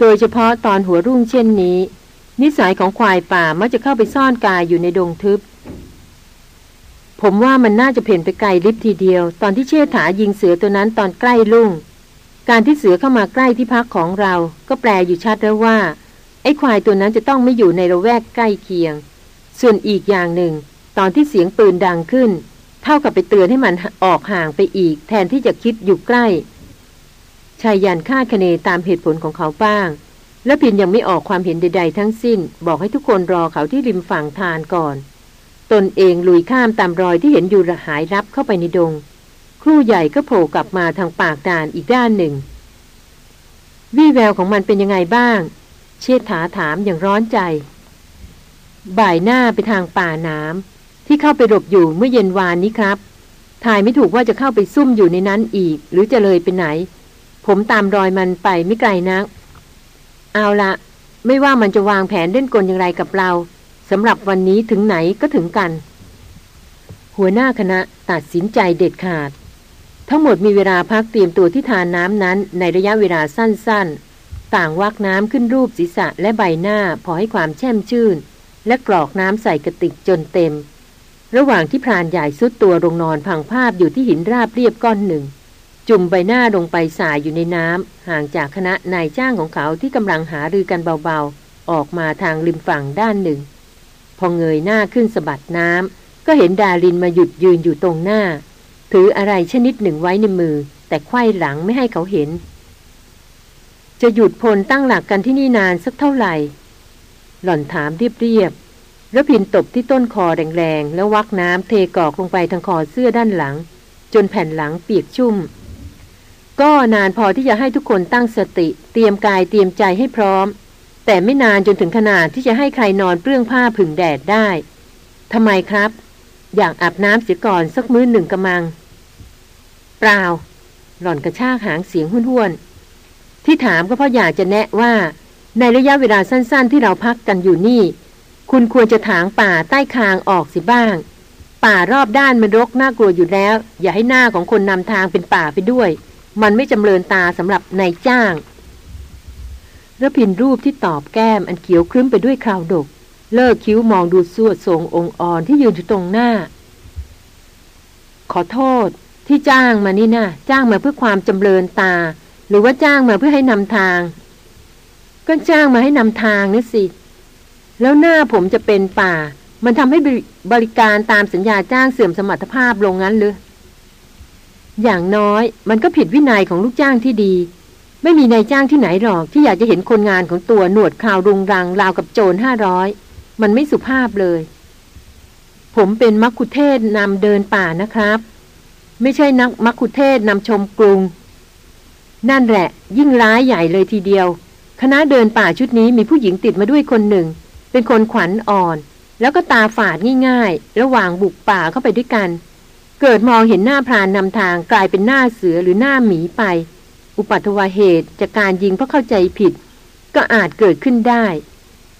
โดยเฉพาะตอนหัวรุ่งเช่นนี้ นิสัยของควายป่ามักจะเข้าไปซ่อนกายอยู่ในดงทึบ ผมว่ามันน่าจะเพ่นไปไกลลิบทีเดียว ตอนที่เชษฐายิงเสือตัวนั้นตอนใกล้ลุ่ง การที่เสือเข้ามาใกล้ที่พักของเรา ก็แปลอยู่ชัดแล้วว่า ไอ้ควายตัวนั้นจะต้องไม่อยู่ในระแวกใกล้เคียง ส่วนอีกอย่างหนึ่ง ตอนที่เสียงปืนดังขึ้น เท่ากับไปเตือนให้มันออกห่างไปอีก แทนที่จะคิดอยู่ใกล้ ชายยันคาดคะเนตามเหตุผลของเขาบ้าง และพินยังไม่ออกความเห็นใด ๆ ทั้งสิ้น บอกให้ทุกคนรอเขาที่ริมฝั่งทานก่อน ตนเองลุยข้ามตามรอยที่เห็นอยู่ระหายรับเข้าไปในดง ครู่ใหญ่ก็โผล่กลับมาทางปากด่านอีกด้านหนึ่ง วี่แววของมันเป็นยังไงบ้าง เชษฐาถามอย่างร้อนใจ บ่ายหน้าไปทางป่าน้ำที่เข้าไปหลบอยู่เมื่อเย็นวานนี้ครับทายไม่ถูกว่าจะเข้าไปซุ่มอยู่ในนั้นอีก หรือจะเลยไปไหน ผมตามรอยมันไปไม่ไกลนัก เอาละไม่ว่ามันจะวางแผนเล่นกลอย่างไรกับเราสำหรับวันนี้ถึงไหนก็ถึงกัน หัวหน้าคณะตัดสินใจเด็ดขาด ทั้งหมดมีเวลาพักเตรียมตัวที่ทานน้ำนั้น ในระยะเวลาสั้นๆ ต่างวักน้ำขึ้นรูปศีรษะและใบหน้าพอให้ความแช่มชื่น และกรอกน้ำใส่กระติกจนเต็ม ระหว่างที่พรานใหญ่สุดตัวลงนอนพังภาพอยู่ที่หินราบเรียบก้อนหนึ่ง จุ่มใบหน้าลงไปสายอยู่ในน้ำห่างจากคณะนายจ้างของเขาที่กำลังหารือกันเบาๆ ออกมาทางริมฝั่งด้านหนึ่ง พอเงยหน้าขึ้นสะบัดน้ำก็เห็นดารินมาหยุดยืนอยู่ตรงหน้า ถืออะไรชนิดหนึ่งไว้ในมือ แต่ไขว้หลังไม่ให้เขาเห็น จะหยุดพลตั้งหลักกันที่นี่นานสักเท่าไหร่ หล่อนถามเรียบๆแล้วพินตบที่ต้นคอแรงๆแล้ววักน้ำเทกอกลงไปทางคอเสื้อด้านหลัง จนแผ่นหลังเปียกชุ่ม ก็นานพอที่จะให้ทุกคนตั้งสติ เตรียมกายเตรียมใจให้พร้อม แต่ไม่นานจนถึงขนาดที่จะให้ใครนอนเปลื้องผ้าผึ่งแดดได้ทำไมครับ อยากอาบน้ำเสียก่อนสักมื้อหนึ่งกระมัง เปล่า หล่อนกระชากหางเสียงห้วนๆที่ถามก็เพราะอยากจะแนะว่า ในระยะเวลาสั้นๆ ที่เราพักกันอยู่นี่ คุณควรจะถางป่าใต้คางออกสิบ้าง ป่ารอบด้านมันรกน่ากลัวอยู่แล้ว อย่าให้หน้าของคนนำทางเป็นป่าไปด้วย มันไม่จำเริญตาสำหรับนายจ้างระพินรูปที่ตอบแก้มอันเขียวครึ้มไปด้วยคราวดก เลิกคิ้วมองดูสวดทรงองค์อ่อนที่ยืนอยู่ตรงหน้า ขอโทษที่จ้างมานี่นะจ้างมาเพื่อความจำเริญตา หรือว่าจ้างมาเพื่อให้นำทาง ก็จ้างมาให้นำทางนี่สิ แล้วหน้าผมจะเป็นป่า มันทำให้บริการตามสัญญาจ้างเสื่อมสมรรถภาพลงงั้นหรือ อย่างน้อยมันก็ผิดวินัยของลูกจ้างที่ดี ไม่มีนายจ้างที่ไหนหรอกที่อยากจะเห็นคนงานของตัวหนวดข่าวรุงรังราวกับโจรห้าร้อยมันไม่สุภาพเลย ผมเป็นมักคุเทศนำเดินป่านะครับ ไม่ใช่นักมักคุเทศนำชมกรุง นั่นแหละ ยิ่งร้ายใหญ่เลยทีเดียว คณะเดินป่าชุดนี้มีผู้หญิงติดมาด้วยคนหนึ่ง เป็นคนขวัญอ่อน แล้วก็ตาฝาดง่ายๆ ระหว่างบุกป่าเข้าไปด้วยกัน เกิดมองเห็นหน้าพรานนำทางกลายเป็นหน้าเสือหรือหน้าหมีไป อุปัตวเหตุจากการยิงเพราะเข้าใจผิด ก็อาจเกิดขึ้นได้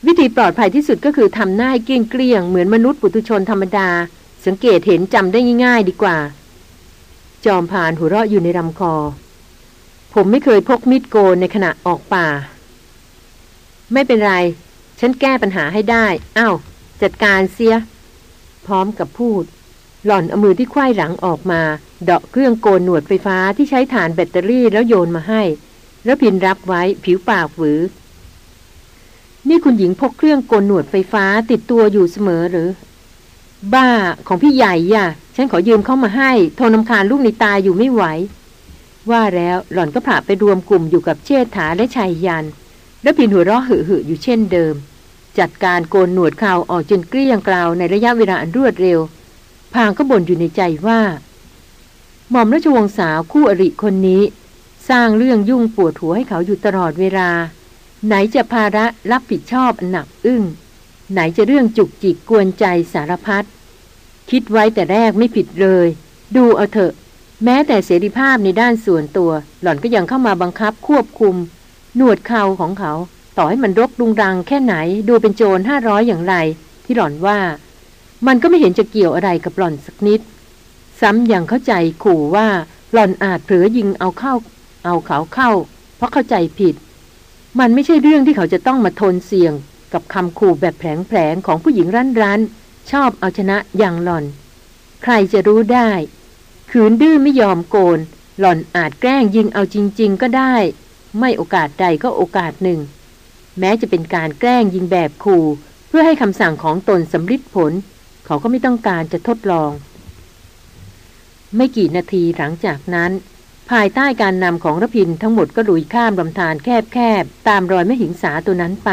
วิธีปลอดภัยที่สุดก็คือทำหน้าเกลี้ยงเกลี้ยงเหมือนมนุษย์ปุถุชนธรรมดา สังเกตเห็นจำได้ง่าย ๆ ดีกว่า จอมผ่านหัวเราะอยู่ในลำคอ ผมไม่เคยพกมีดโกนในขณะออกป่า ไม่เป็นไร ฉันแก้ปัญหาให้ได้อา้าวจัดการเสีย พร้อมกับพูด หล่อนเอามือที่ควายหลังออกมา เดาะเครื่องโกนหนวดไฟฟ้าที่ใช้ฐานแบตเตอรี่แล้วโยนมาให้ แล้วพินรับไว้ผิวปากฝือ นี่คุณหญิงพกเครื่องโกนหนวดไฟฟ้าติดตัวอยู่เสมอหรือ บ้าของพี่ใหญ่ย่ะ ฉันขอยืมเข้ามาให้ โทนำคาญลูกในตาอยู่ไม่ไหว ว่าแล้วหล่อนก็ผ่าไปรวมกลุ่มอยู่กับเชษฐาและชายยัน แล้วพินหัวเราะหึ่อยู่เช่นเดิม จัดการโกนหนวดเขาออกจนเกลี้ยงกล่าวในระยะเวลาอันรวดเร็ว พางก็บ่นอยู่ในใจว่า หม่อมราชวงศ์สาวคู่อริคนนี้ สร้างเรื่องยุ่งปวดหัวให้เขาอยู่ตลอดเวลา ไหนจะภาระรับผิดชอบหนักอึ้ง ไหนจะเรื่องจุกจิกกวนใจสารพัดคิดไว้แต่แรกไม่ผิดเลย ดูเอาเถอะ แม้แต่เสรีภาพในด้านส่วนตัว หล่อนก็ยังเข้ามาบังคับควบคุม หนวดเข่าของเขา ต่อให้มันรกดุงรังแค่ไหน ดูเป็นโจรห้าร้อยอย่างไร ที่หล่อนว่า มันก็ไม่เห็นจะเกี่ยวอะไรกับหล่อนสักนิด ซ้ำยังเข้าใจขู่ว่าหล่อนอาจเผลอยิงเอาเข้า เอาเขาเข้า เพราะเข้าใจผิด มันไม่ใช่เรื่องที่เขาจะต้องมาทนเสี่ยง กับคำขู่แบบแผลงๆของผู้หญิงรั้นๆชอบเอาชนะอย่างหล่อน ใครจะรู้ได้ ขืนดื้อไม่ยอมโกน หล่อนอาจแกล้งยิงเอาจริง ๆ ก็ได้ ไม่โอกาสใดก็โอกาสหนึ่ง แม้จะเป็นการแกล้งยิงแบบขู่ เพื่อให้คำสั่งของตนสำลิดผล เขาก็ไม่ต้องการจะทดลอง ไม่กี่นาทีหลังจากนั้น ภายใต้การนำของรพินทั้งหมดก็ลุยข้ามลำธารแคบๆ ตามรอยแม่หิงสาตัวนั้นไป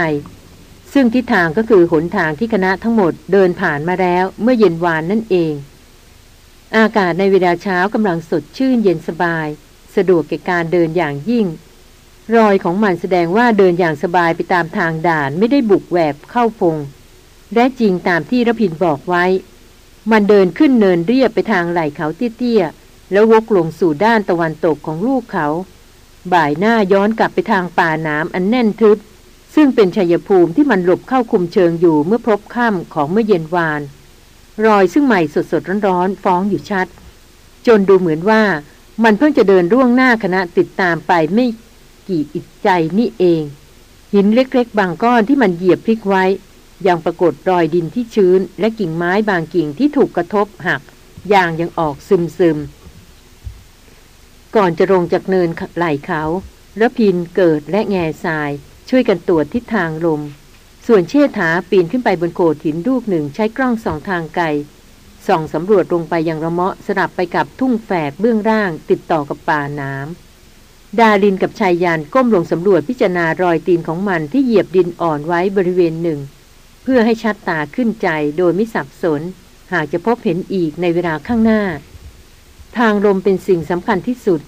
ซึ่งทิศทางก็คือหนทางที่คณะทั้งหมดเดินผ่านมาแล้วเมื่อเย็นวานนั่นเอง อากาศในเวลาเช้ากำลังสดชื่นเย็นสบาย สะดวกแก่การเดินอย่างยิ่งรอยของมันแสดงว่าเดินอย่างสบายไปตามทางด่านไม่ได้บุกแหวกเข้าพง และจริงตามที่ระพินบอกไว้ มันเดินขึ้นเนินเรียบไปทางไหล่เขาเตี้ยๆ แล้ววกลงสู่ด้านตะวันตกของลูกเขา บ่ายหน้าย้อนกลับไปทางป่าน้ำอันแน่นทึบ ซึ่งเป็นชัยภูมิที่มันหลบเข้าคุมเชิงอยู่เมื่อพบค่ำของเมื่อเย็นวาน รอยซึ่งใหม่สดๆร้อนๆฟ้องอยู่ชัด จนดูเหมือนว่ามันเพิ่งจะเดินร่วงหน้าคณะติดตามไปไม่กี่อิจใจนี่เอง หินเล็กๆ บางก้อนที่มันเหยียบพลิกไว้ ยังปรากฏรอยดินที่ชื้น และกิ่งไม้บางกิ่งที่ถูกกระทบหักยางยังออกซึมซึม ก่อนจะลงจากเนินไหล่เขาระพินเกิดและแง่ทราย ช่วยกันตรวจทิศทางลม ส่วนเชษฐาปีนขึ้นไปบนโขดหินลูกหนึ่งใช้กล้องสองทางไกลส่องสำรวจลงไปยังระเมาะสลับไปกับทุ่งแฝกเบื้องล่างติดต่อกับป่าน้ำดารินกับชายยานก้มลงสำรวจพิจารณารอยตีนของมันที่เหยียบดินอ่อนไว้บริเวณหนึ่ง พื่อให้ชัดตาขึ้นใจโดยไม่สับสน หากจะพบเห็นอีกในเวลาข้างหน้า ทางลมเป็นสิ่งสำคัญที่สุด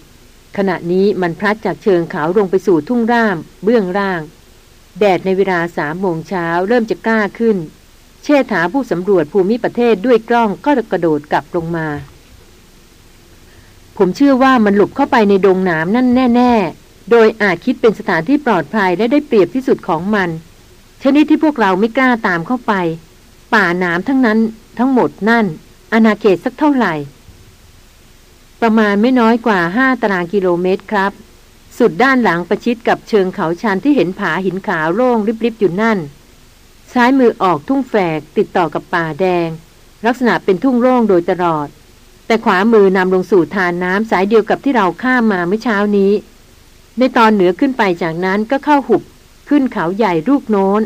ขณะนี้มันพลัดจากเชิงเขาลงไปสู่ทุ่งร่าม เบื้องล่าง แดดในเวลาสามโมงเช้าเริ่มจะกล้าขึ้น เชษฐาผู้สำรวจภูมิประเทศด้วยกล้องก็กระโดดกลับลงมา ผมเชื่อว่ามันหลบเข้าไปในดงหนามนั่นแน่ ๆ โดยอาจคิดเป็นสถานที่ปลอดภัยและได้เปรียบที่สุดของมัน ชนิดที่พวกเราไม่กล้าตามเข้าไป ป่าหนามทั้งนั้นทั้งหมดนั่น อาณาเขตสักเท่าไหร่ ประมาณไม่น้อยกว่าห้าตารางกิโลเมตรครับ สุดด้านหลังประชิดกับเชิงเขาชันที่เห็นผาหินขาวโล่งริบๆอยู่นั่น ซ้ายมือออกทุ่งแฝกติดต่อกับป่าแดง ลักษณะเป็นทุ่งโล่งโดยตลอด แต่ขวามือนำลงสู่ทานน้ำสายเดียวกับที่เราข้ามมาเมื่อเช้านี้ ในตอนเหนือขึ้นไปจากนั้นก็เข้าหุบ ขึ้นเขาใหญ่ลูกโน้น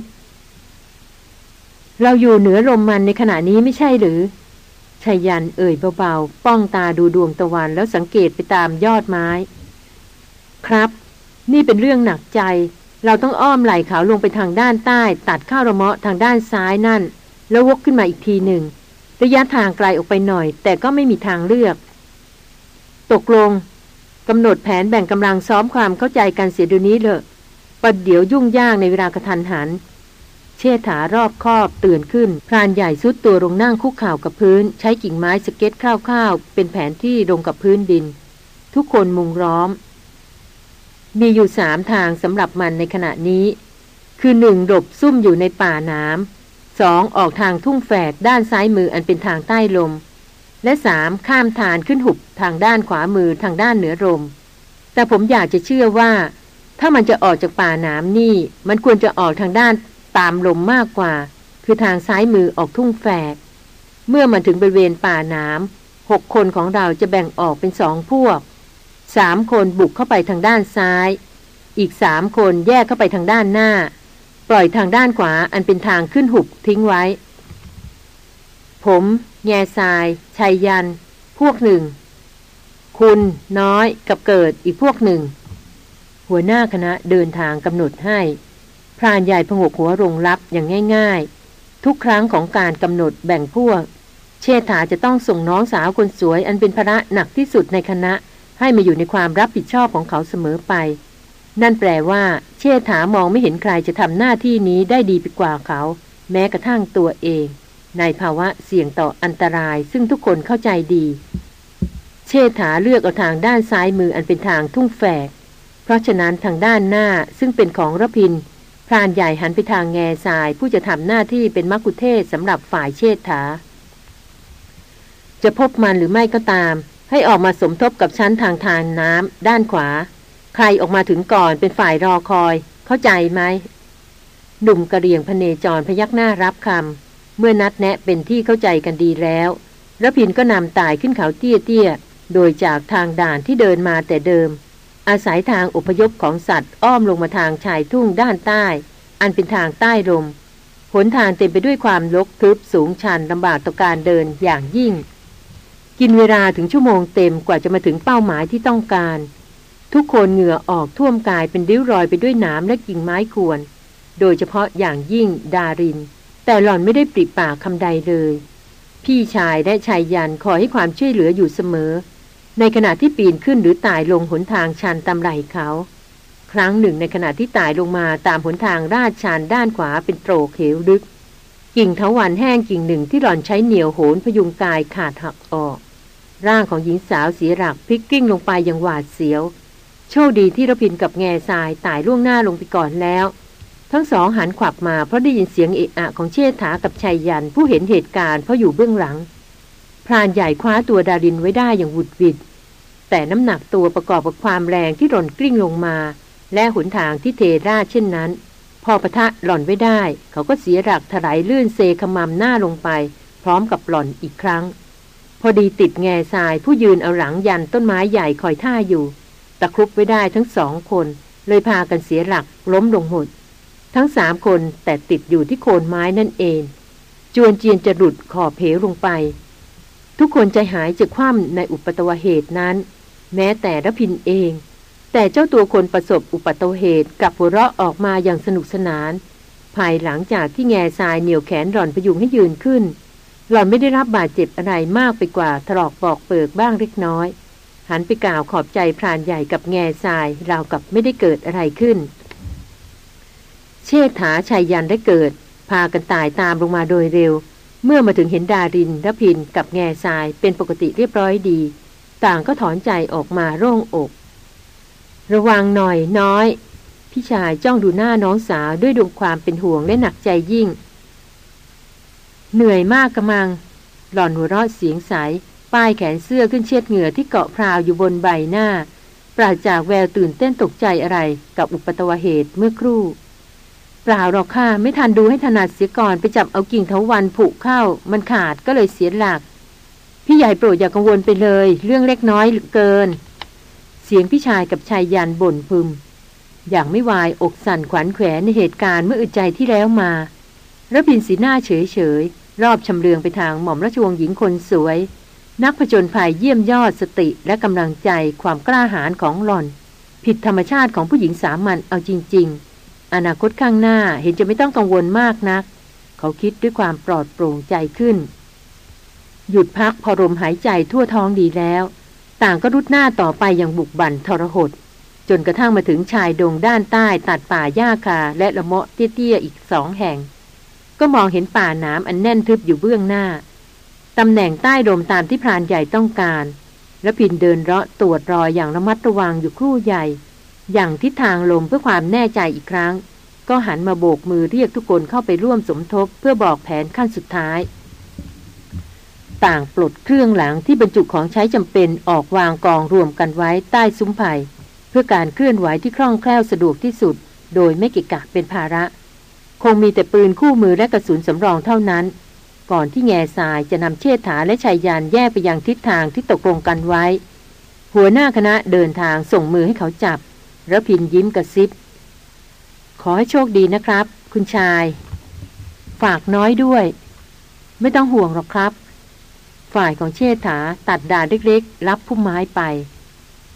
เราอยู่เหนือลมมันในขณะนี้ไม่ใช่หรือชายันเอ่ยเบาๆ ป้องตาดูดวงตะวันแล้วสังเกตไปตามยอดไม้ ครับ นี่เป็นเรื่องหนักใจ เราต้องอ้อมไหล่เขาลงไปทางด้านใต้ ตัดข้าวระเมาะทางด้านซ้ายนั่น แล้ววกขึ้นมาอีกทีหนึ่ง ระยะทางไกลออกไปหน่อย แต่ก็ไม่มีทางเลือก ตกลงกำหนดแผนแบ่งกำลังซ้อมความเข้าใจกันเสียเดี๋ยวนี้เลย ประเดี๋ยวยุ่งยากในเวลากระทันหัน เชษฐารอบคอบตื่นขึ้น พรานใหญ่สุดตัวลงนั่งคุกเข่ากับพื้น ใช้กิ่งไม้สเก็ตคร่าวๆ เป็นแผนที่ลงกับพื้นดิน ทุกคนมุงล้อม มีอยู่สามทางสำหรับมันในขณะนี้ คือหนึ่งหลบซุ่มอยู่ในป่าน้ำสองออกทางทุ่งแฝกด้านซ้ายมืออันเป็นทางใต้ลม และสามข้ามทานขึ้นหุบทางด้านขวามือทางด้านเหนือลมแต่ผมอยากจะเชื่อว่า ถ้ามันจะออกจากป่าน้ำนี่ มันควรจะออกทางด้านตามลมมากกว่า คือทางซ้ายมือออกทุ่งแฝก เมื่อมันถึงบริเวณป่าน้ำหกคนของเราจะแบ่งออกเป็นสองพวกสามคนบุกเข้าไปทางด้านซ้าย อีกสามคนแยกเข้าไปทางด้านหน้า ปล่อยทางด้านขวาอันเป็นทางขึ้นหุบทิ้งไว้ ผม แง่ทราย ชัยยัน พวกหนึ่ง คุณน้อยกับเกิดอีกพวกหนึ่ง หัวหน้าคณะเดินทางกำหนดให้ พรานใหญ่พงกหัวรงรับอย่างง่าย ๆ ทุกครั้งของการกำหนดแบ่งพวก เชษฐาจะต้องส่งน้องสาวคนสวยอันเป็นภาระหนักที่สุดในคณะ ให้มาอยู่ในความรับผิดชอบของเขาเสมอไป นั่นแปลว่า เชษฐามองไม่เห็นใครจะทำหน้าที่นี้ได้ดีไปกว่าเขา แม้กระทั่งตัวเอง ในภาวะเสี่ยงต่ออันตรายซึ่งทุกคนเข้าใจดี เชษฐาเลือกเอาทางด้านซ้ายมืออันเป็นทางทุ่งแฝก เพราะฉะนั้นทางด้านหน้าซึ่งเป็นของระพิน พรานใหญ่หันไปทางแง่ทราย ผู้จะทำหน้าที่เป็นมักคุเทศสำหรับฝ่ายเชษฐา จะพบมันหรือไม่ก็ตาม ให้ออกมาสมทบกับชั้นทางทางน้ำด้านขวา ใครออกมาถึงก่อนเป็นฝ่ายรอคอย เข้าใจไหมหนุ่มกระเรียงพเนจรพยักหน้ารับคำเมื่อนัดแนะเป็นที่เข้าใจกันดีแล้วระพินก็นำตายขึ้นเขาเตี้ยๆโดยจากทางด่านที่เดินมาแต่เดิม อาศัยทางอพยพของสัตว์อ้อมลงมาทางชายทุ่งด้านใต้ อันเป็นทางใต้ลมหนทางเต็มไปด้วยความลกทึบสูงชันลำบากต่อการเดินอย่างยิ่ง กินเวลาถึงชั่วโมงเต็มกว่าจะมาถึงเป้าหมายที่ต้องการ ทุกคนเหงื่อออกท่วมกายเป็นริ้วรอยไปด้วยน้ำและกิ่งไม้ควร โดยเฉพาะอย่างยิ่งดาริน แต่หล่อนไม่ได้ปริปากคำใดเลย พี่ชายและชายยันคอยให้ความช่วยเหลืออยู่เสมอ ในขณะที่ปีนขึ้นหรือตายลงหนทางชันตามไหลเขา ครั้งหนึ่งในขณะที่ตายลงมาตามหนทางลาดชานด้านขวาเป็นโตรกเหวลึก กิ่งเถาวันแห้งกิ่งหนึ่งที่หล่อนใช้เหนียวโหนพยุงกายขาดหักออก ร่างของหญิงสาวเสียหลักพลิกกิ้งลงไปอย่างหวาดเสียว โชคดีที่ระพินกับแง่ทรายตายล่วงหน้าลงไปก่อนแล้ว ทั้งสองหันขวับมาเพราะได้ยินเสียงเอะอะของเชษฐากับชายยันผู้เห็นเหตุการณ์เพราะอยู่เบื้องหลัง พรานใหญ่คว้าตัวดารินไว้ได้อย่างหวุดวิด แต่น้ำหนักตัวประกอบกับความแรงที่หล่นกลิ้งลงมา และหนทางที่เทราเช่นนั้น พอปะทะหล่อนไว้ได้ เขาก็เสียหลักถลายลื่นเซขมำหน้าลงไป พร้อมกับหล่อนอีกครั้ง พอดีติดแง่ทรายผู้ยืนเอาหลังยันต้นไม้ใหญ่คอยท่าอยู่ ตะครุบไว้ได้ทั้งสองคน เลยพากันเสียหลักล้มลงหมดทั้งสามคนแต่ติดอยู่ที่โคนไม้นั่นเอง จวนเจียนจะหลุดขอบเพลลงไป ทุกคนใจหายจากคว่ำในอุปตวเหตุนั้น แม้แต่ระพินเอง แต่เจ้าตัวคนประสบอุปัตเหตุกับหัวเราะออกมาอย่างสนุกสนาน ภายหลังจากที่แง่ทรายเหนี่ยวแขนหล่อนพยุงให้ยืนขึ้น หล่อนไม่ได้รับบาดเจ็บอะไรมากไปกว่าถลอกปอกเปิกบ้างเล็กน้อย หันไปกล่าวขอบใจพรานใหญ่กับแง่ทรายราวกับไม่ได้เกิดอะไรขึ้น เชษฐาชายยันได้เกิด พากันตายตามลงมาโดยเร็ว เมื่อมาถึงเห็นดารินรพินกับแง่ทรายเป็นปกติเรียบร้อยดี ต่างก็ถอนใจออกมาโล่งอก ระวังหน่อยน้อย พี่ชายจ้องดูหน้าน้องสาวด้วยดวงความเป็นห่วงและหนักใจยิ่ง เหนื่อยมากกระมัง หล่อนหัวเราะเสียงใส ป้ายแขนเสื้อขึ้นเช็ดเหงื่อที่เกาะพราวอยู่บนใบหน้า ปราจากแววตื่นเต้นตกใจอะไรกับอุปตวเหตุเมื่อครู่ เปล่าหรอกค่ะ ไม่ทันดูให้ถนัดเสียก่อนไปจับเอากิ่งเถาวันผุเข้า มันขาดก็เลยเสียหลัก พี่ใหญ่โปรดอย่ากังวลไปเลย เรื่องเล็กน้อยเกิน เสียงพี่ชายกับชายยันบ่นพึม อย่างไม่วายอกสั่นขวัญแขวนในเหตุการณ์เมื่ออึดใจที่แล้วมาระพินสีหน้าเฉยเฉยรอบชำเลืองไปทางหม่อมราชวงศ์หญิงคนสวย นักผจญภัยเยี่ยมยอดสติและกำลังใจความกล้าหาญของหล่อน ผิดธรรมชาติของผู้หญิงสามัญเอาจริง ๆ อนาคตข้างหน้าเห็นจะไม่ต้องกังวลมากนัก เขาคิดด้วยความปลอดโปร่งใจขึ้น หยุดพักพอลมหายใจทั่วท้องดีแล้ว ต่างก็รุดหน้าต่อไปอย่างบุกบั่นทรหด จนกระทั่งมาถึงชายดงด้านใต้ตัดป่าหญ้าคาและละเมาะเตี้ยๆอีกสองแห่ง ก็มองเห็นป่าน้ำอันแน่นทึบอยู่เบื้องหน้าตำแหน่งใต้ดมตามที่พรานใหญ่ต้องการ และพินเดินเลาะตรวจรอยอย่างระมัดระวังอยู่ครู่ใหญ่ อย่างทิศทางลมเพื่อความแน่ใจอีกครั้ง ก็หันมาโบกมือเรียกทุกคนเข้าไปร่วมสมทบเพื่อบอกแผนขั้นสุดท้าย ต่างปลดเครื่องหลังที่บรรจุของใช้จำเป็นออกวางกองรวมกันไว้ใต้ซุ้มไผ่เพื่อการเคลื่อนไหวที่คล่องแคล่วสะดวกที่สุด โดยไม่กิกะเป็นภาระ คงมีแต่ปืนคู่มือและกระสุนสำรองเท่านั้น ก่อนที่แง่ทรายจะนำเชษฐาและชายยานแยกไปยังทิศทางที่ตกลงกันไว้ หัวหน้าคณะเดินทางส่งมือให้เขาจับ ระพินยิ้มกระซิบ ขอให้โชคดีนะครับ คุณชาย ฝากน้อยด้วย ไม่ต้องห่วงหรอกครับ ฝ่ายของเชษฐาตัดดาเล็กๆ รับพุ่มไม้ไป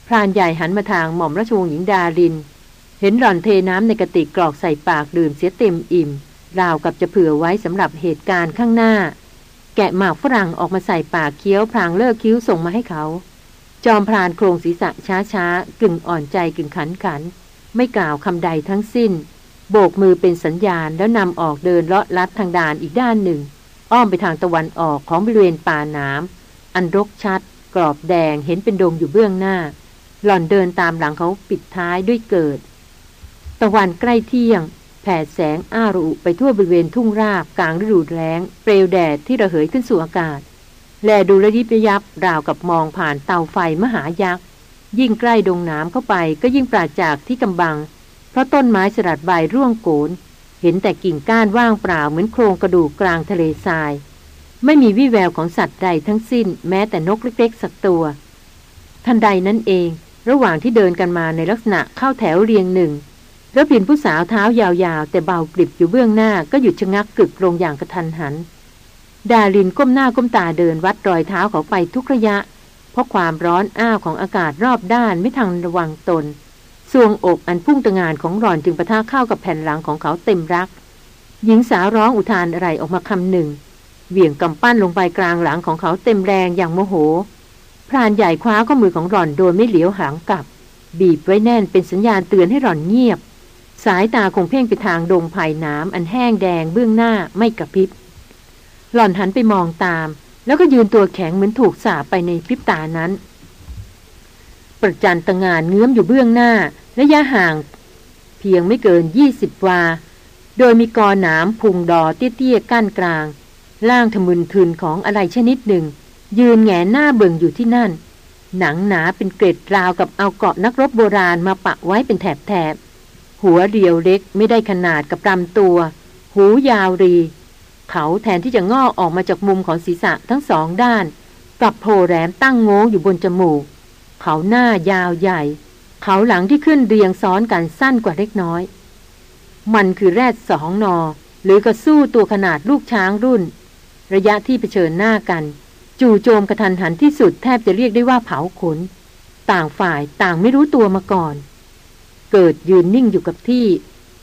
พรานใหญ่หันมาทางหม่อมราชวงศ์หญิงดาลิน เห็นหล่อนเทน้ำในกระติกกรอกใส่ปากดื่มเสียเต็มอิ่มราวกับจะเผื่อไว้สำหรับเหตุการณ์ข้างหน้า แกะหมากฝรั่งออกมาใส่ปากเคี้ยวพรางเลิกคิ้วส่งมาให้เขา จอมพรานโครงศีรษะช้าๆ กึ่งอ่อนใจกึ่งขันขัน ไม่กล่าวคำใดทั้งสิ้น โบกมือเป็นสัญญาณแล้วนำออกเดินเลาะลัดทางด่านอีกด้านหนึ่ง อ้อมไปทางตะวันออกของบริเวณป่าน้ำอันรกชัด กรอบแดงเห็นเป็นดงอยู่เบื้องหน้า หล่อนเดินตามหลังเขาปิดท้ายด้วยเกิด ตะวันใกล้เที่ยง แผดแสงอ้ารุไปทั่วบริเวณทุ่งราบกลางฤดูแล้ง เปลวแดดที่ระเหยขึ้นสู่อากาศ แลดูระยิบระยับราวกับมองผ่านเตาไฟมหายักษ์ ยิ่งใกล้ดงน้ำเข้าไปก็ยิ่งปราจากที่กำบัง เพราะต้นไม้สลัดใบร่วงโกน เห็นแต่กิ่งก้านว่างเปล่าเหมือนโครงกระดูกกลางทะเลทราย ไม่มีวี่แววของสัตว์ใดทั้งสิ้น แม้แต่นกเล็กๆสักตัว ทันใดนั้นเอง ระหว่างที่เดินกันมาในลักษณะเข้าแถวเรียงหนึ่งแล้วผินผู้สาวเท้ายาวๆ แต่เบากริบอยู่เบื้องหน้าก็หยุดชะงักกึกลงอย่างกระทันหัน ดารินก้มหน้าก้มตาเดินวัดรอยเท้าเขาไปทุกระยะ เพราะความร้อนอ้าวของอากาศรอบด้านไม่ทันระวังตนสวงอกอันพุ่งตะงานของหล่อนจึงประทะเข้ากับแผ่นหลังของเขาเต็มรัก หญิงสาวร้องอุทานอะไรออกมาคำหนึ่ง เหวี่ยงกำปั้นลงไปกลางหลังของเขาเต็มแรงอย่างโมโห พรานใหญ่คว้าข้อมือของหล่อนโดยไม่เหลียวหางกลับ บีบไว้แน่นเป็นสัญญาณเตือนให้หล่อนเงียบ สายตาคงเพ่งไปทางดงไผ่น้ำอันแห้งแดงเบื้องหน้าไม่กระพริบ หล่อนหันไปมองตาม แล้วก็ยืนตัวแข็งเหมือนถูกสาไปในพริบตานั้น ประจันตงานเงื้อมอยู่เบื้องหน้าระยะห่าง เพียงไม่เกินยี่สิบวา โดยมีกอหนามพุงดอเตี้ยๆกั้นกลาง ล่างทะมึนทึนของอะไรชนิดหนึ่ง ยืนแงหน้าเบิ่งอยู่ที่นั่น หนังหนาเป็นเกร็ดราวกับเอาเกาะนักรบโบราณมาปะไว้เป็นแถบๆหัวเรียวเล็กไม่ได้ขนาดกับลำตัว หูยาวรี เขาแทนที่จะงอกออกมาจากมุมของศีรษะทั้งสองด้าน กลับโผล่แหลมตั้งโง้อยู่บนจมูก เขาหน้ายาวใหญ่ เขาหลังที่ขึ้นเรียงซ้อนกันสั้นกว่าเล็กน้อย มันคือแรดสองนอ หรือกระสู้ตัวขนาดลูกช้างรุ่น ระยะที่เผชิญหน้ากัน จู่โจมกระทันหันที่สุดแทบจะเรียกได้ว่าเผาขน ต่างฝ่ายต่างไม่รู้ตัวมาก่อน เกิดยืนนิ่งอยู่กับที่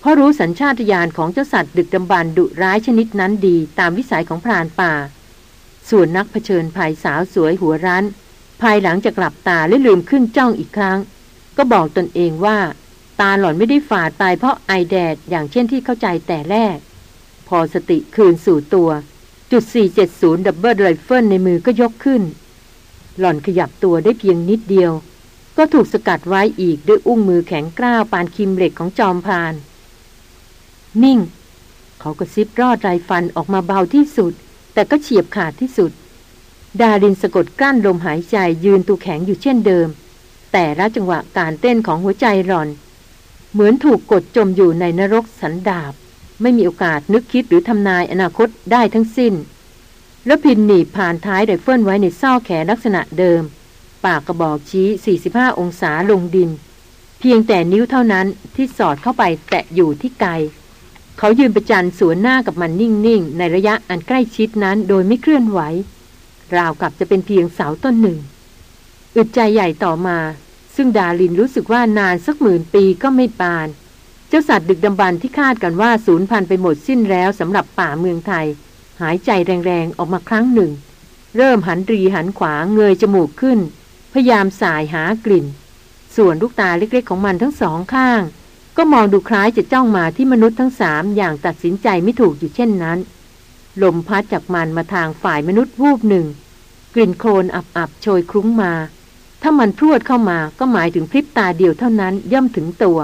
เพราะรู้สัญชาตญาณของเจ้าสัตว์ดึกดำบรรดุร้ายชนิดนั้นดีตามวิสัยของพรานป่า ส่วนนักเผชิญภัยสาวสวยหัวรั้นภายหลังจะหลับตาและลืมขึ้นจ้องอีกครั้ง ก็บอกตนเองว่า ตาหล่อนไม่ได้ฝาดลายเพราะไอแดดอย่างเช่นที่เข้าใจแต่แรก พอสติคืนสู่ตัว จุด 470 double rifle ในมือก็ยกขึ้น หล่อนขยับตัวได้เพียงนิดเดียว ก็ถูกสกัดไว้อีกด้วยอุ้งมือแข็งกร้าวปานคีมเหล็กของจอมพราน นิ่ง เขาก็ซิบรอดไรฟันออกมาเบาที่สุด แต่ก็เฉียบขาดที่สุด ดารินสะกดกลั้นลมหายใจยืนตัวแข็งอยู่เช่นเดิม แต่ละจังหวะการเต้นของหัวใจหล่อน เหมือนถูกกดจมอยู่ในนรกสันดาบ ไม่มีโอกาสนึกคิดหรือทำนายอนาคตได้ทั้งสิ้นแล้วพินหนีผ่านท้ายไดเฟิลไว้ในเส้าแขนลักษณะเดิม ปากกระบอกชี้ 45 องศาลงดิน เพียงแต่นิ้วเท่านั้นที่สอดเข้าไปแตะอยู่ที่ไกล เขายืนประจันสวนหน้ากับมันนิ่งๆ ในระยะอันใกล้ชิดนั้นโดยไม่เคลื่อนไหว ราวกับจะเป็นเพียงเสาต้นหนึ่ง อึดใจใหญ่ต่อมา ซึ่งดาลินรู้สึกว่านานสักหมื่นปีก็ไม่ปาน เจ้าสัตว์ดึกดำบรรที่คาดกันว่าสูญพันธุ์ไปหมดสิ้นแล้วสำหรับป่าเมืองไทย หายใจแรงๆ ออกมาครั้งหนึ่ง เริ่มหันรีหันขวาเงยจมูกขึ้น พยายามสายหากลิ่น ส่วนลูกตาเล็กๆของมันทั้งสองข้าง ก็มองดูคล้ายจะจ้องมาที่มนุษย์ทั้งสามอย่างตัดสินใจไม่ถูกอยู่เช่นนั้น ลมพัดจากมันมาทางฝ่ายมนุษย์วูบหนึ่ง กลิ่นโคลนอับๆโชยคลุ้งมา ถ้ามันพรวดเข้ามาก็หมายถึงพริบตาเดียวเท่านั้นย่อมถึงตัว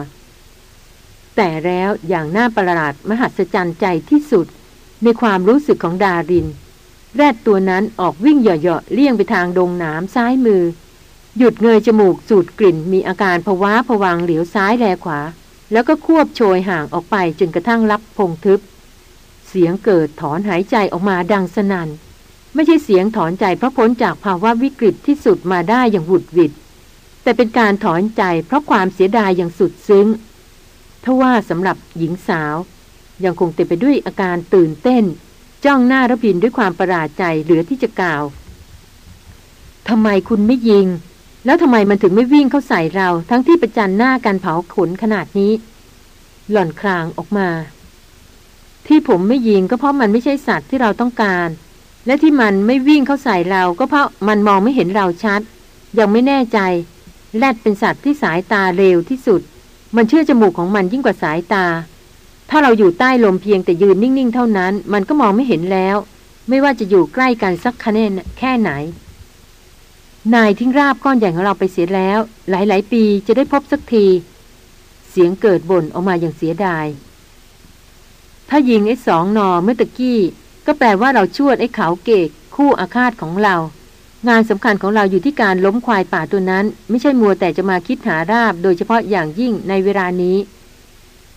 แต่แล้วอย่างน่าประหลาดมหัศจรรย์ใจที่สุด ในความรู้สึกของดาริน แรดตัวนั้นออกวิ่งเหยาะๆเลี่ยงไปทางดงน้ำซ้ายมือ หยุดเงยจมูกสูดกลิ่นมีอาการภาวะผวังเหลียวซ้ายแลขวา แล้วก็ควบโชยห่างออกไปจนกระทั่งรับพงทึบ เสียงเกิดถอนหายใจออกมาดังสนัน่น ไม่ใช่เสียงถอนใจเพราะพ้นจากภาวะวิกฤตที่สุดมาได้อย่างหวุดหวิด แต่เป็นการถอนใจเพราะความเสียดายอย่างสุดซึ้งทว่าสำหรับหญิงสาว ยังคงเต็มไปด้วยอาการตื่นเต้น จ้องหน้าระพินด้วยความประหลาดใจเหลือที่จะกล่าวทำไมคุณไม่ยิง แล้วทำไมมันถึงไม่วิ่งเข้าใส่เรา ทั้งที่ประจันหน้าการเผาขนขนาดนี้ หล่อนคลางออกมา ที่ผมไม่ยิงก็เพราะมันไม่ใช่สัตว์ที่เราต้องการ และที่มันไม่วิ่งเข้าใส่เราก็เพราะมันมองไม่เห็นเราชัด ยังไม่แน่ใจ แรดเป็นสัตว์ที่สายตาเร็วที่สุด มันเชื่อจมูกของมันยิ่งกว่าสายตา ถ้าเราอยู่ใต้ลมเพียงแต่ยืนนิ่งๆ เท่านั้น มันก็มองไม่เห็นแล้ว ไม่ว่าจะอยู่ใกล้กันสักคะแนนแค่ไหน นายทิ้งราบก้อนใหญ่ของเราไปเสียแล้ว หลายๆ ปีจะได้พบสักที เสียงเกิดบ่นออกมาอย่างเสียดาย ถ้ายิงไอ้สองนอเมื่อตะกี้ ก็แปลว่าเราช่วยไอ้เขาเกก คู่อาฆาตของเรา งานสำคัญของเราอยู่ที่การล้มควายป่าตัวนั้น ไม่ใช่มัวแต่จะมาคิดหาราบ โดยเฉพาะอย่างยิ่งในเวลานี้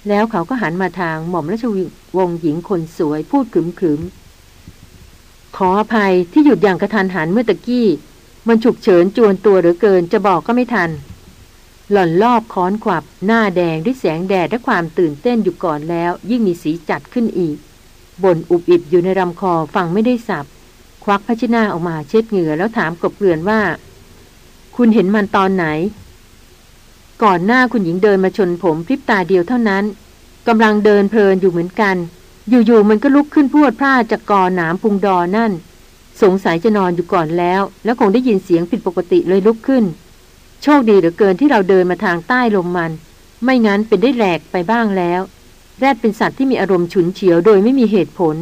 แล้วเขาก็หันมาทางหม่อมราชวงศ์หญิงคนสวยพูดขึมๆขออภัยที่หยุดอย่างกระทันหันเมื่อตะกี้ มันฉุกเฉินจวนตัวเหลือเกินจะบอกก็ไม่ทัน หล่อนรอบค้อนขวับ หน้าแดงด้วยแสงแดดและความตื่นเต้นอยู่ก่อนแล้ว ยิ่งมีสีจัดขึ้นอีกบ่นอุบอิบอยู่ในลำคอฟังไม่ได้สับ ควักพัชนาออกมาเช็ดเหงื่อแล้วถามกบเกลือนว่า คุณเห็นมันตอนไหน ก่อนหน้าคุณหญิงเดินมาชนผมพริบตาเดียวเท่านั้นกำลังเดินเพลินอยู่เหมือนกัน อยู่ๆมันก็ลุกขึ้นพวดพลาดจากกอหนามพุงดอนั่น สงสัยจะนอนอยู่ก่อนแล้ว แล้วคงได้ยินเสียงผิดปกติเลยลุกขึ้น โชคดีเหลือเกินที่เราเดินมาทางใต้ลมมัน ไม่งั้นเป็นได้แหลกไปบ้างแล้ว แรดเป็นสัตว์ที่มีอารมณ์ฉุนเฉียวโดยไม่มีเหตุผล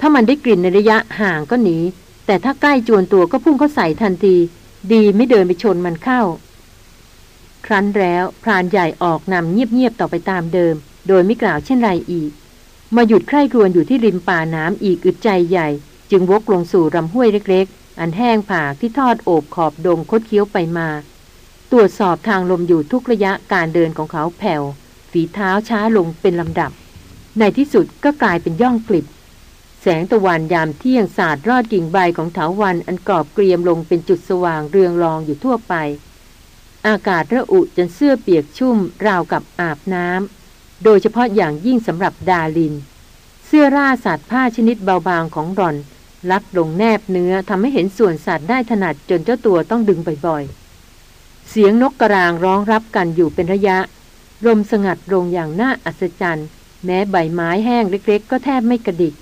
ถ้ามันได้กลิ่นในระยะห่างก็หนี แต่ถ้าใกล้จวนตัวก็พุ่งเข้าใส่ทันที ดีไม่เดินไปชนมันเข้า ครั้นแล้วพรานใหญ่ออกนำเงียบๆต่อไปตามเดิม โดยไม่กล่าวเช่นไรอีก มาหยุดใคร่ครวญอยู่ที่ริมป่าน้ำอีกอึดใจใหญ่ จึงวกลงสู่ลำห้วยเล็กๆ อันแห้งผากที่ทอดโอบขอบดงคดเคี้ยวไปมา ตรวจสอบทางลมอยู่ทุกระยะการเดินของเขาแผ่ว ฝีเท้าช้าลงเป็นลำดับ ในที่สุดก็กลายเป็นย่องกลิบ แสงตะวันยามเที่ยงสาดรอดกิ่งใบของเถาวันอันกรอบเกรียมลงเป็นจุดสว่างเรืองรองอยู่ทั่วไป อากาศระอุจนเสื้อเปียกชุ่มราวกับอาบน้ำโดยเฉพาะอย่างยิ่งสำหรับดาลิน เสื้อราสัตว์ผ้าชนิดเบาบางของรอน ลัดลงแนบเนื้อทำให้เห็นส่วนสัตว์ได้ถนัดจนเจ้าตัวต้องดึงบ่อยๆ เสียงนกกระรางร้องรับกันอยู่เป็นระยะ ลมสงัดลงอย่างน่าอัศจรรย์ แม้ใบไม้แห้งเล็กๆ ก็แทบไม่กระดิก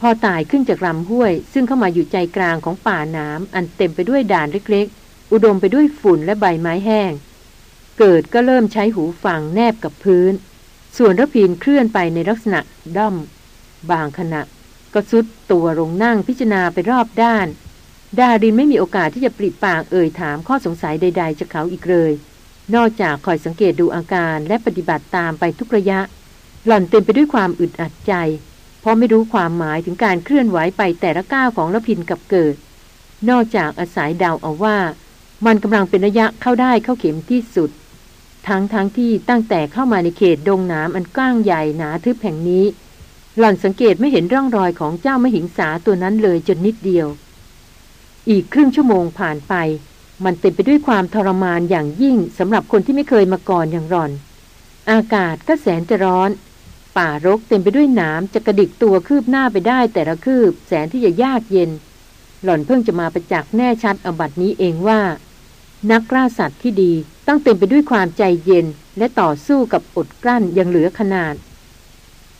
พอตายขึ้นจากลำห้วย ซึ่งเข้ามาอยู่ใจกลางของป่าน้ำอันเต็มไปด้วยด่านเล็กๆ อุดมไปด้วยฝุ่นและใบไม้แห้ง เกิดก็เริ่มใช้หูฟังแนบกับพื้น ส่วนระพินเคลื่อนไปในลักษณะด้อม บางขณะ ก็ซุดตัวลงนั่งพิจารณาไปรอบด้าน ดารินไม่มีโอกาสที่จะปริปากเอ่ยถามข้อสงสัยใด ๆจากเขาอีกเลย นอกจากคอยสังเกตดูอาการและปฏิบัติตามไปทุกระยะ หล่อนเต็มไปด้วยความอึดอัดใจ เพราะไม่รู้ความหมายถึงการเคลื่อนไหวไปแต่ละก้าวของระพินกับเกิด นอกจากอาศัยเดาเอาว่า มันกำลังเป็นระยะเข้าได้เข้าเข็มที่สุด ทั้งทั้งที่ตั้งแต่เข้ามาในเขตดงน้ำอันกว้างใหญ่หนาทึบแห่งนี้ หล่อนสังเกตไม่เห็นร่องรอยของเจ้ามหิงสาตัวนั้นเลยจนนิดเดียว อีกครึ่งชั่วโมงผ่านไป มันเต็มไปด้วยความทรมานอย่างยิ่งสำหรับคนที่ไม่เคยมาก่อนอย่างหล่อน อากาศก็แสนจะร้อน ป่ารกเต็มไปด้วยน้ำจะกระดิกตัวคืบหน้าไปได้แต่ละคืบแสนที่จะยากเย็น หล่อนเพิ่งจะมาประจักษ์แน่ชัดอบัตินี้เองว่า นักล่าสัตว์ที่ดีต้องเต็มไปด้วยความใจเย็นและต่อสู้กับอดกลั้นยังเหลือขนาด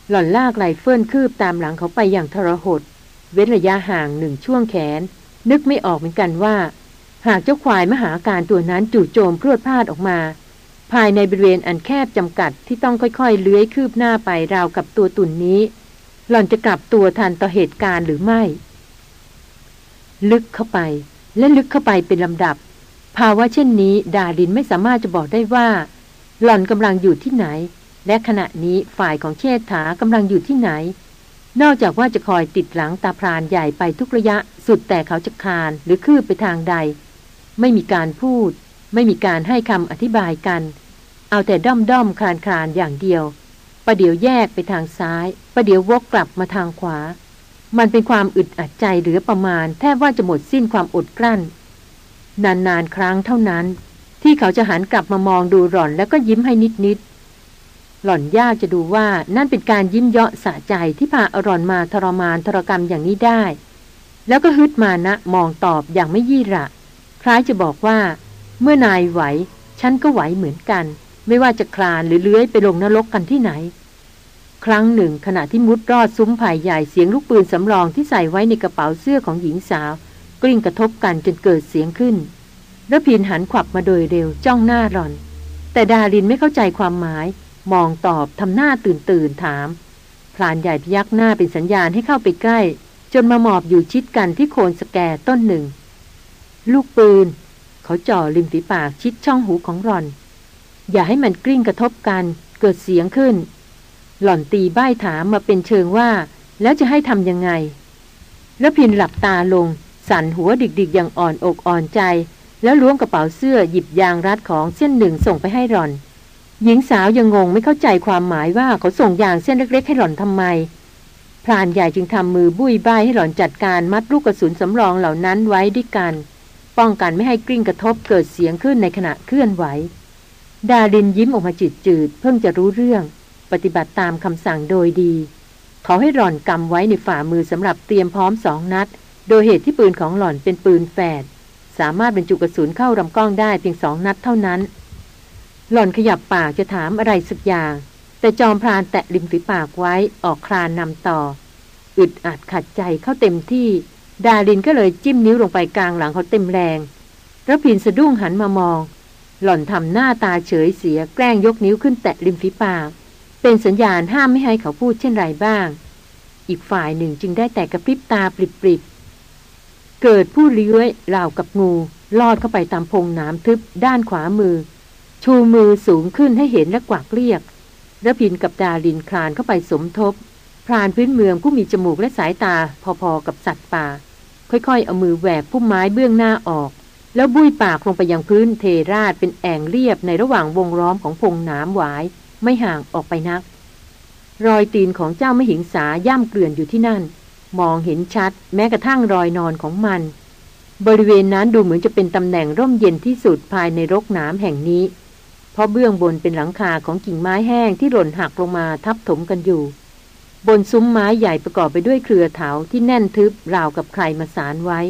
หล่อนลากไหลเฟิ่อนคืบตามหลังเขาไปอย่างทรหด เว้นระยะห่างหนึ่งช่วงแขน นึกไม่ออกเหมือนกันว่า หากเจ้าควายมหาการตัวนั้นจู่โจมพรวดพลาดออกมา ภายในบริเวณอันแคบจำกัดที่ต้องค่อยๆ เลื้อยคืบหน้าไปราวกับตัวตุ่นนี้ หล่อนจะกลับตัวทันต่อเหตุการณ์หรือไม่ ลึกเข้าไปและลึกเข้าไปเป็นลำดับ ภาวะเช่นนี้ ดาลินไม่สามารถจะบอกได้ว่า หล่อนกำลังอยู่ที่ไหน และขณะนี้ฝ่ายของเชษฐากำลังอยู่ที่ไหน นอกจากว่าจะคอยติดหลังตาพรานใหญ่ไปทุกระยะสุดแต่เขาจะคานหรือคืบไปทางใด ไม่มีการพูด ไม่มีการให้คำอธิบายกัน เอาแต่ด้อมด้อมคลานคลานอย่างเดียว ประเดี๋ยวแยกไปทางซ้าย ประเดี๋ยววกกลับมาทางขวา มันเป็นความอึดอัดใจเหลือประมาณ แทบว่าจะหมดสิ้นความอดกลั้น นานๆครั้งเท่านั้น ที่เขาจะหันกลับมามองดูหล่อนแล้วก็ยิ้มให้นิดๆ หล่อนยากจะดูว่านั่นเป็นการยิ้มเยาะสะใจที่พาอรอนมาทรมานทรกรรมอย่างนี้ได้ แล้วก็ฮึดมานะมองตอบอย่างไม่ยี่ระ คล้ายจะบอกว่า เมื่อนายไหว ฉันก็ไหวเหมือนกัน ไม่ว่าจะคลานหรือเลื้อยไปลงนรกกันที่ไหน ครั้งหนึ่ง ขณะที่มุดรอดซุ้มไผ่ใหญ่เสียงลูกปืนสำรองที่ใส่ไว้ในกระเป๋าเสื้อของหญิงสาว กลิ้งกระทบกันจนเกิดเสียงขึ้นระพินหันขวับมาโดยเร็วจ้องหน้าหลอน แต่ดารินไม่เข้าใจความหมาย มองตอบทำหน้าตื่นตื่นถามพลานใหญ่พยักหน้าเป็นสัญญาณให้เข้าไปใกล้ จนมาหมอบอยู่ชิดกันที่โคนสแกต้นหนึ่ง ลูกปืน เขาจ่อริมฝีปากชิดช่องหูของหล่อน อย่าให้มันกลิ้งกระทบกัน เกิดเสียงขึ้น หล่อนตีใบ้ถามมาเป็นเชิงว่า แล้วจะให้ทำยังไงระพินหลับตาลง สั่นหัวดิกๆอย่างอ่อนอกอ่อนใจ แล้วล้วงกระเป๋าเสื้อหยิบยางรัดของเส้นหนึ่งส่งไปให้รอน หญิงสาวยังงงไม่เข้าใจความหมายว่าเขาส่งยางเส้นเล็ก ๆ ให้หล่อนทำไม พรานใหญ่จึงทำมือบุ้ยบ้ายให้หล่อนจัดการมัดลูกกระสุนสำรองเหล่านั้นไว้ด้วยกัน ป้องกันไม่ให้กลิ้งกระทบเกิดเสียงขึ้นในขณะเคลื่อนไหว ดารินยิ้มออกมาจืดจืดเพิ่งจะรู้เรื่อง ปฏิบัติตามคำสั่งโดยดี เขาให้หล่อนกำไว้ในฝ่ามือสำหรับเตรียมพร้อมสองนัด โดยเหตุที่ปืนของหล่อนเป็นปืนแฝดสามารถบรรจุกระสุนเข้าลำกล้องได้เพียงสองนัดเท่านั้น หล่อนขยับปากจะถามอะไรสักอย่าง แต่จอมพรานแตะริมฝีปากไว้ออกครานนำต่อ อึดอัดขัดใจเข้าเต็มที่ ดารินก็เลยจิ้มนิ้วลงไปกลางหลังเขาเต็มแรงระพินสะดุ้งหันมามอง หล่อนทำหน้าตาเฉยเสียแกล้งยกนิ้วขึ้นแตะริมฝีปาก เป็นสัญญาณห้ามไม่ให้เขาพูดเช่นไรบ้าง อีกฝ่ายหนึ่งจึงได้แต่กระพริบตาปริบๆเกิดผู้เลื้อยราวกับงู ลอดเข้าไปตามพงน้ำทึบด้านขวามือ ชูมือสูงขึ้นให้เห็นและกวักเรียกระพินกับดาลินคลานเข้าไปสมทบ พรานพื้นเมืองผู้มีจมูกและสายตาพอๆกับสัตว์ป่า ค่อยๆ เอามือแหวกพุ่มไม้เบื้องหน้าออก แล้วบุยปากลงไปยังพื้นเทราดเป็นแอ่งเรียบในระหว่างวงล้อมของพงน้ำหวาย ไม่ห่างออกไปนัก รอยตีนของเจ้าไม่หิงสาย่ำเกลื่อนอยู่ที่นั่น มองเห็นชัด แม้กระทั่งรอยนอนของมัน บริเวณนั้นดูเหมือนจะเป็นตำแหน่งร่มเย็นที่สุดภายในรกน้ำแห่งนี้ ราะเบื้องบนเป็นหลังคาของกิ่งไม้แห้งที่หล่นหักลงมาทับถมกันอยู่ บนซุ้มไม้ใหญ่ประกอบไปด้วยเครือเถาที่แน่นทึบราวกับใครมาสารไว้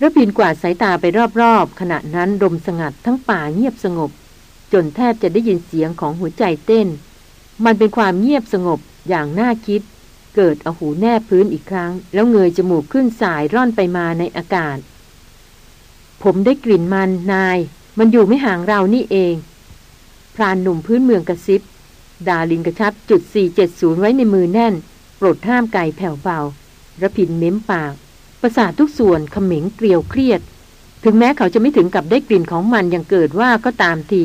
ระพินกวาดสายตาไปรอบๆ ขณะนั้นลมสงัดทั้งป่าเงียบสงบ จนแทบจะได้ยินเสียงของหัวใจเต้น มันเป็นความเงียบสงบอย่างน่าคิด เกิดเอาหูแนบพื้นอีกครั้ง แล้วเงยจมูกขึ้นสายร่อนไปมาในอากาศ ผมได้กลิ่นมันนาย มันอยู่ไม่ห่างเรานี่เอง พรานหนุ่มพื้นเมืองกระซิบ ดาลินกระชับจุด 470 ไว้ในมือแน่น โปรดห้ามไก่แผ่วเบาระพินเม้มปาก ประสาททุกส่วนขม็งเกลียวเครียด ถึงแม้เขาจะไม่ถึงกับได้กลิ่นของมันย่างเกิดว่าก็ตามที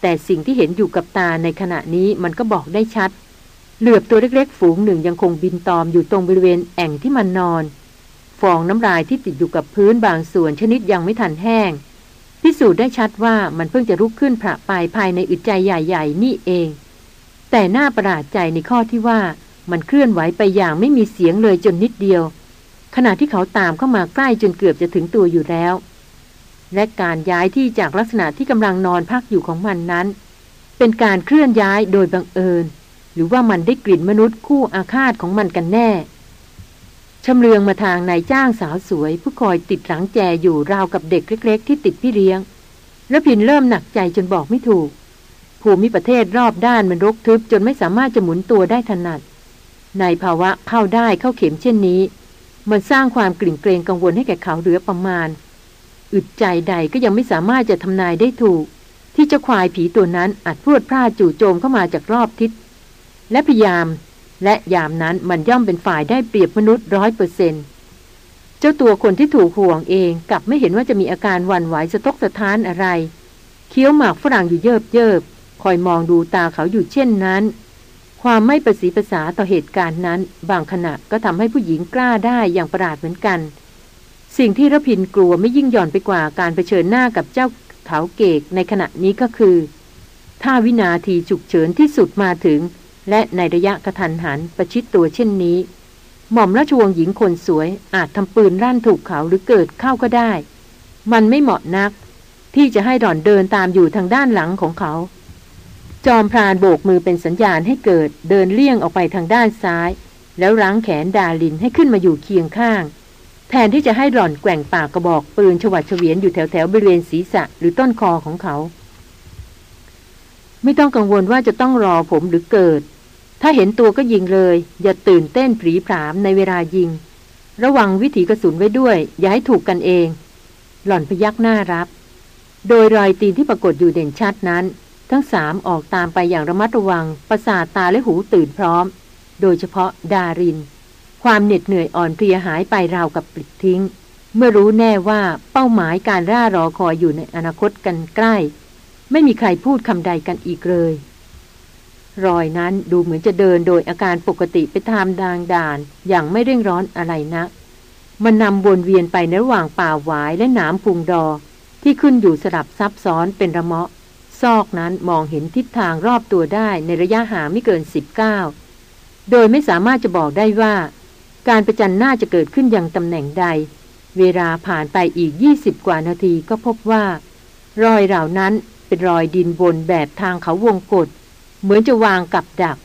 แต่สิ่งที่เห็นอยู่กับตาในขณะนี้มันก็บอกได้ชัด เหลือบตัวเล็กๆ ฝูงหนึ่งยังคงบินตอมอยู่ตรงบริเวณแอ่งที่มันนอน ฟองน้ำลายที่ติดอยู่กับพื้นบางส่วนชนิดยังไม่ทันแห้ง พิสูจน์ได้ชัดว่ามันเพิ่งจะลุกขึ้นพระปายภายในอึดใจใหญ่ๆ นี่เอง แต่น่าประหลาดใจในข้อที่ว่ามันเคลื่อนไหวไปอย่างไม่มีเสียงเลยจนนิดเดียว ขณะที่เขาตามเข้ามาใกล้จนเกือบจะถึงตัวอยู่แล้ว และการย้ายที่จากลักษณะที่กำลังนอนพักอยู่ของมันนั้น เป็นการเคลื่อนย้ายโดยบังเอิญ หรือว่ามันได้กลิ่นมนุษย์คู่อาฆาตของมันกันแน่ ชำเลืองมาทางนายจ้างสาวสวย ผู้คอยติดหลังแจอยู่ราวกับเด็กเล็ก ๆ ที่ติดพี่เลี้ยง แล้วพินเริ่มหนักใจจนบอกไม่ถูก ภูมิประเทศรอบด้านมันรกทึบจนไม่สามารถจะหมุนตัวได้ถนัด ในภาวะเข้าได้เข้าเข็มเช่นนี้ มันสร้างความกลิ่นเกรงกังวลให้แก่เขาเหลือประมาณ อึดใจใดก็ยังไม่สามารถจะทำนายได้ถูก ที่เจ้าควายผีตัวนั้นอาจพรวดพลาดจู่โจมเข้ามาจากรอบทิศและพยายาม และยามนั้นมันย่อมเป็นฝ่ายได้เปรียบมนุษย์ร้อยเปอร์เซนเจ้าตัวคนที่ถูกห่วงเองกลับไม่เห็นว่าจะมีอาการวันไหวสะทกสะท้านอะไร เคี้ยวหมากฝรั่งอยู่เยิบเยิบคอยมองดูตาเขาอยู่เช่นนั้น ความไม่ประสีภาษาต่อเหตุการณ์นั้น บางขณะก็ทำให้ผู้หญิงกล้าได้อย่างประหลาดเหมือนกัน สิ่งที่ระพินกลัวไม่ยิ่งหย่อนไปกว่าการเผชิญหน้ากับเจ้าเขาเกกในขณะนี้ก็คือ ถ้าวินาทีฉุกเฉินที่สุดมาถึง และในระยะกระทันหันประชิดตัวเช่นนี้ หม่อมราชวงศ์หญิงคนสวยอาจทำปืนรั่นถูกเขาหรือเกิดเข้าก็ได้ มันไม่เหมาะนัก ที่จะให้หลอนเดินตามอยู่ทางด้านหลังของเขา จอมพรานโบกมือเป็นสัญญาณให้เกิดเดินเลี่ยงออกไปทางด้านซ้าย แล้วรั้งแขนดาลินให้ขึ้นมาอยู่เคียงข้าง แทนที่จะให้หล่อนแกว่งปากกระบอกปืนฉวัดเฉวียนอยู่แถวแถวๆบริเวณศีรษะหรือต้นคอของเขา ไม่ต้องกังวลว่าจะต้องรอผมหรือเกิด ถ้าเห็นตัวก็ยิงเลย อย่าตื่นเต้นผรีผามในเวลายิง ระวังวิถีกระสุนไว้ด้วย อย่าให้ถูกกันเอง หล่อนพยักหน้ารับ โดยรอยตีนที่ปรากฏอยู่เด่นชัดนั้น ทั้งสามออกตามไปอย่างระมัดระวัง ประสาทตาและหูตื่นพร้อม โดยเฉพาะดาริน ความเหน็ดเหนื่อยอ่อนเพลียหายไปราวกับปลิดทิ้ง เมื่อรู้แน่ว่าเป้าหมายการร่ารอคอยอยู่ในอนาคตกันใกล้ ไม่มีใครพูดคำใดกันอีกเลย รอยนั้นดูเหมือนจะเดินโดยอาการปกติไปตามดางด่าน อย่างไม่เร่งร้อนอะไรนะัก มันนำวนเวียนไปในระหว่างป่าหวายและหนามพุงดอ ที่ขึ้นอยู่สลับซับซ้อนเป็นระมาะซซอกนั้นมองเห็นทิศทางรอบตัวได้ในระยะห่างไม่เกินสิบก้าโดยไม่สามารถจะบอกได้ว่า การประจันหน้าจะเกิดขึ้นอย่างตำแหน่งใด เวลาผ่านไปอีกยี่สิบกว่านาทีก็พบว่า รอยเหล่านั้น เป็นรอยดินบนแบบทางเขาวงกฏเหมือนจะวางกับดัก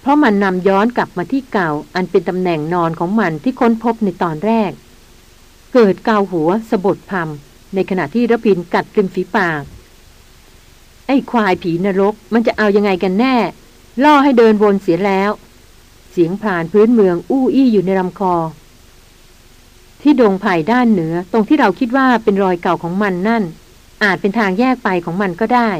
เพราะมันนำย้อนกลับมาที่เก่า อันเป็นตำแหน่งนอนของมันที่ค้นพบในตอนแรก เกิดเกาหัวสะบดพมในขณะที่ระพินกัดริมฝีปาก ไอ้ควายผีนรกมันจะเอายังไงกันแน่ ล่อให้เดินวนเสียแล้ว เสียงผ่านพื้นเมืองอู้อี้อยู่ในลำคอ ที่ดงไผ่ด้านเหนือตรงที่เราคิดว่าเป็นรอยเก่าของมันนั่น อาจเป็นทางแยกไปของมันก็ได้